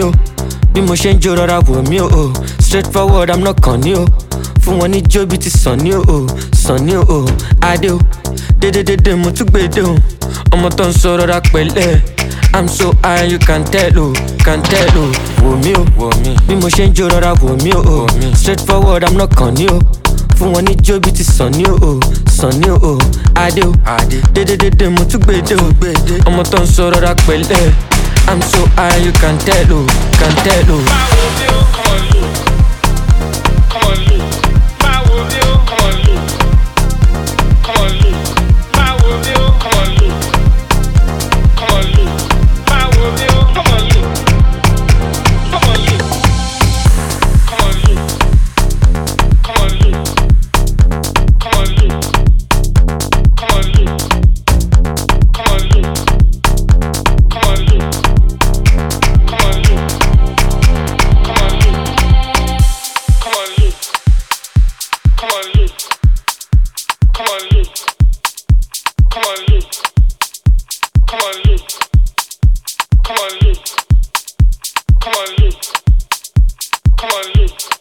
mí o bí mo ṣe ń jó rọra wò mí o straight forward i'm not kàn ní o fún wọn ní jó bí ti sàn ní o sàn ní o adé o dédédédé mo tún gbèdé o ọmọ tó ń sọ rọra pẹ̀lẹ́ i'm so high you can tell o can tell o wò mí o wò mí bí mo ṣe ń jó rọra wò mí o straight forward i'm not kàn ní o fún wọn ní jó bí ti sàn ní o sàn ní o adé o dédédédé mo tún gbèdé o ọmọ tó ń sọ rọra pẹ̀lẹ́. I'm so high, you can tell, oh, can tell, oh. Come on, Luke.